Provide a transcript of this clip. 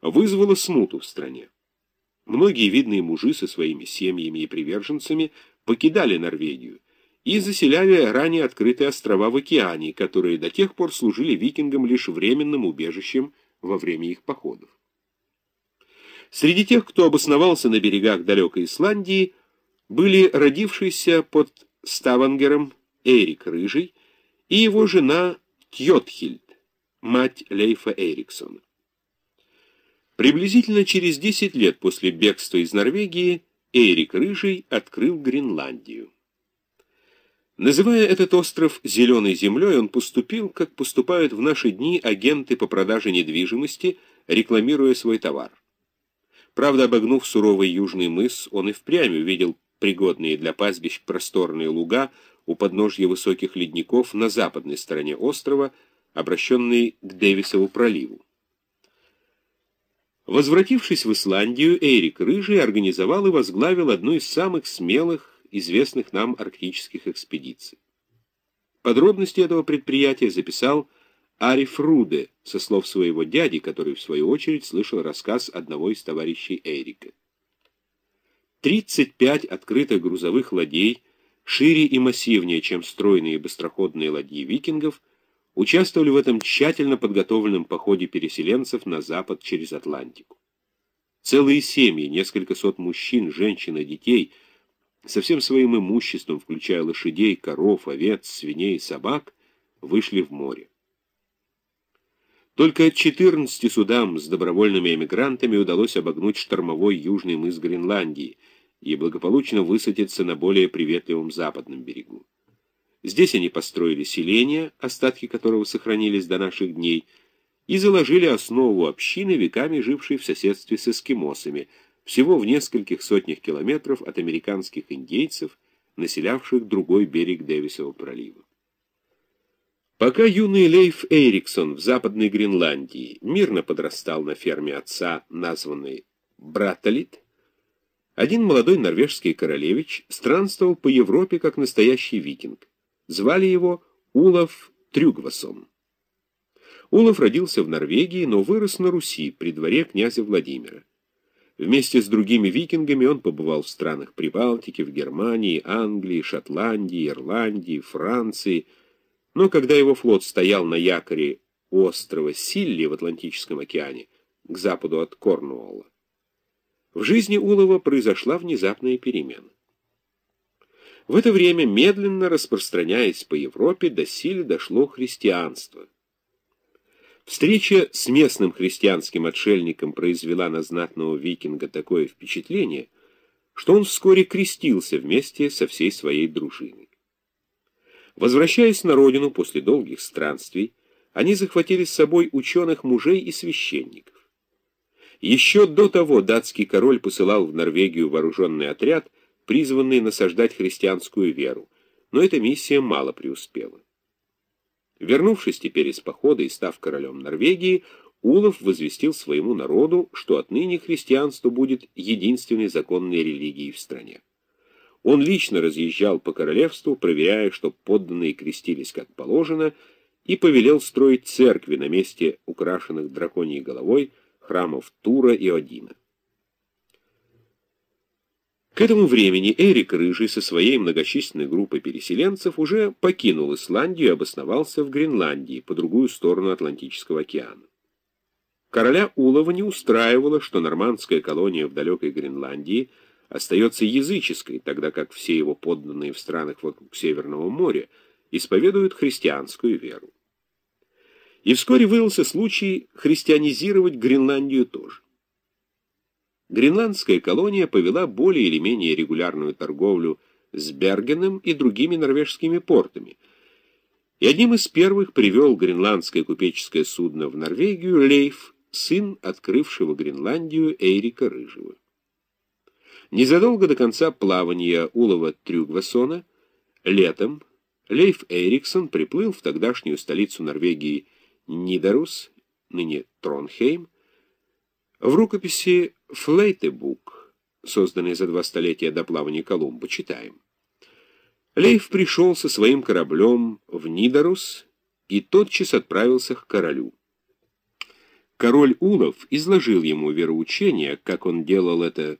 вызвало смуту в стране. Многие видные мужи со своими семьями и приверженцами покидали Норвегию и заселяли ранее открытые острова в океане, которые до тех пор служили викингам лишь временным убежищем во время их походов. Среди тех, кто обосновался на берегах далекой Исландии, были родившийся под Ставангером Эрик Рыжий и его жена Тьотхильд, мать Лейфа Эриксона. Приблизительно через 10 лет после бегства из Норвегии Эрик Рыжий открыл Гренландию. Называя этот остров «зеленой землей», он поступил, как поступают в наши дни агенты по продаже недвижимости, рекламируя свой товар. Правда, обогнув суровый южный мыс, он и впрямь увидел пригодные для пастбищ просторные луга у подножья высоких ледников на западной стороне острова, обращенные к Дэвисову проливу. Возвратившись в Исландию, Эрик Рыжий организовал и возглавил одну из самых смелых, известных нам арктических экспедиций. Подробности этого предприятия записал Ариф Руде, со слов своего дяди, который, в свою очередь, слышал рассказ одного из товарищей Эрика. 35 открытых грузовых ладей, шире и массивнее, чем стройные быстроходные ладьи викингов, участвовали в этом тщательно подготовленном походе переселенцев на запад через Атлантику. Целые семьи, несколько сот мужчин, женщин и детей, со всем своим имуществом, включая лошадей, коров, овец, свиней и собак, вышли в море. Только 14 судам с добровольными эмигрантами удалось обогнуть штормовой южный мыс Гренландии и благополучно высадиться на более приветливом западном берегу. Здесь они построили селение, остатки которого сохранились до наших дней, и заложили основу общины, веками жившей в соседстве с эскимосами, всего в нескольких сотнях километров от американских индейцев, населявших другой берег Дэвисова пролива. Пока юный Лейф Эриксон в Западной Гренландии мирно подрастал на ферме отца, названной Братолит, один молодой норвежский королевич странствовал по Европе как настоящий викинг. Звали его Улов Трюгвасон. Улов родился в Норвегии, но вырос на Руси при дворе князя Владимира. Вместе с другими викингами он побывал в странах Прибалтики, в Германии, Англии, Шотландии, Ирландии, Франции, но когда его флот стоял на якоре острова Силли в Атлантическом океане, к западу от Корнуолла, в жизни Улова произошла внезапная перемена. В это время, медленно распространяясь по Европе, до доселе дошло христианство. Встреча с местным христианским отшельником произвела на знатного викинга такое впечатление, что он вскоре крестился вместе со всей своей дружиной. Возвращаясь на родину после долгих странствий, они захватили с собой ученых мужей и священников. Еще до того датский король посылал в Норвегию вооруженный отряд, призванный насаждать христианскую веру, но эта миссия мало преуспела. Вернувшись теперь из похода и став королем Норвегии, Улов возвестил своему народу, что отныне христианство будет единственной законной религией в стране. Он лично разъезжал по королевству, проверяя, что подданные крестились как положено, и повелел строить церкви на месте украшенных драконьей головой храмов Тура и Одина. К этому времени Эрик Рыжий со своей многочисленной группой переселенцев уже покинул Исландию и обосновался в Гренландии, по другую сторону Атлантического океана. Короля Улова не устраивало, что нормандская колония в далекой Гренландии – остается языческой, тогда как все его подданные в странах вокруг Северного моря исповедуют христианскую веру. И вскоре выдался случай христианизировать Гренландию тоже. Гренландская колония повела более или менее регулярную торговлю с Бергеном и другими норвежскими портами, и одним из первых привел гренландское купеческое судно в Норвегию Лейф, сын открывшего Гренландию Эйрика Рыжего. Незадолго до конца плавания Улова Трюгвасона летом Лейф Эриксон приплыл в тогдашнюю столицу Норвегии Нидарус, ныне Тронхейм, в рукописи «Флейтебук», созданной за два столетия до плавания Колумба, читаем. Лейф пришел со своим кораблем в Нидарус и тотчас отправился к королю. Король Улов изложил ему вероучение, как он делал это